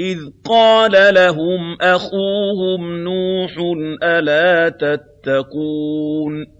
إِذْ قَالَ لَهُمْ أَخُوهُمْ نُوحٌ أَلَا تَتَّقُونَ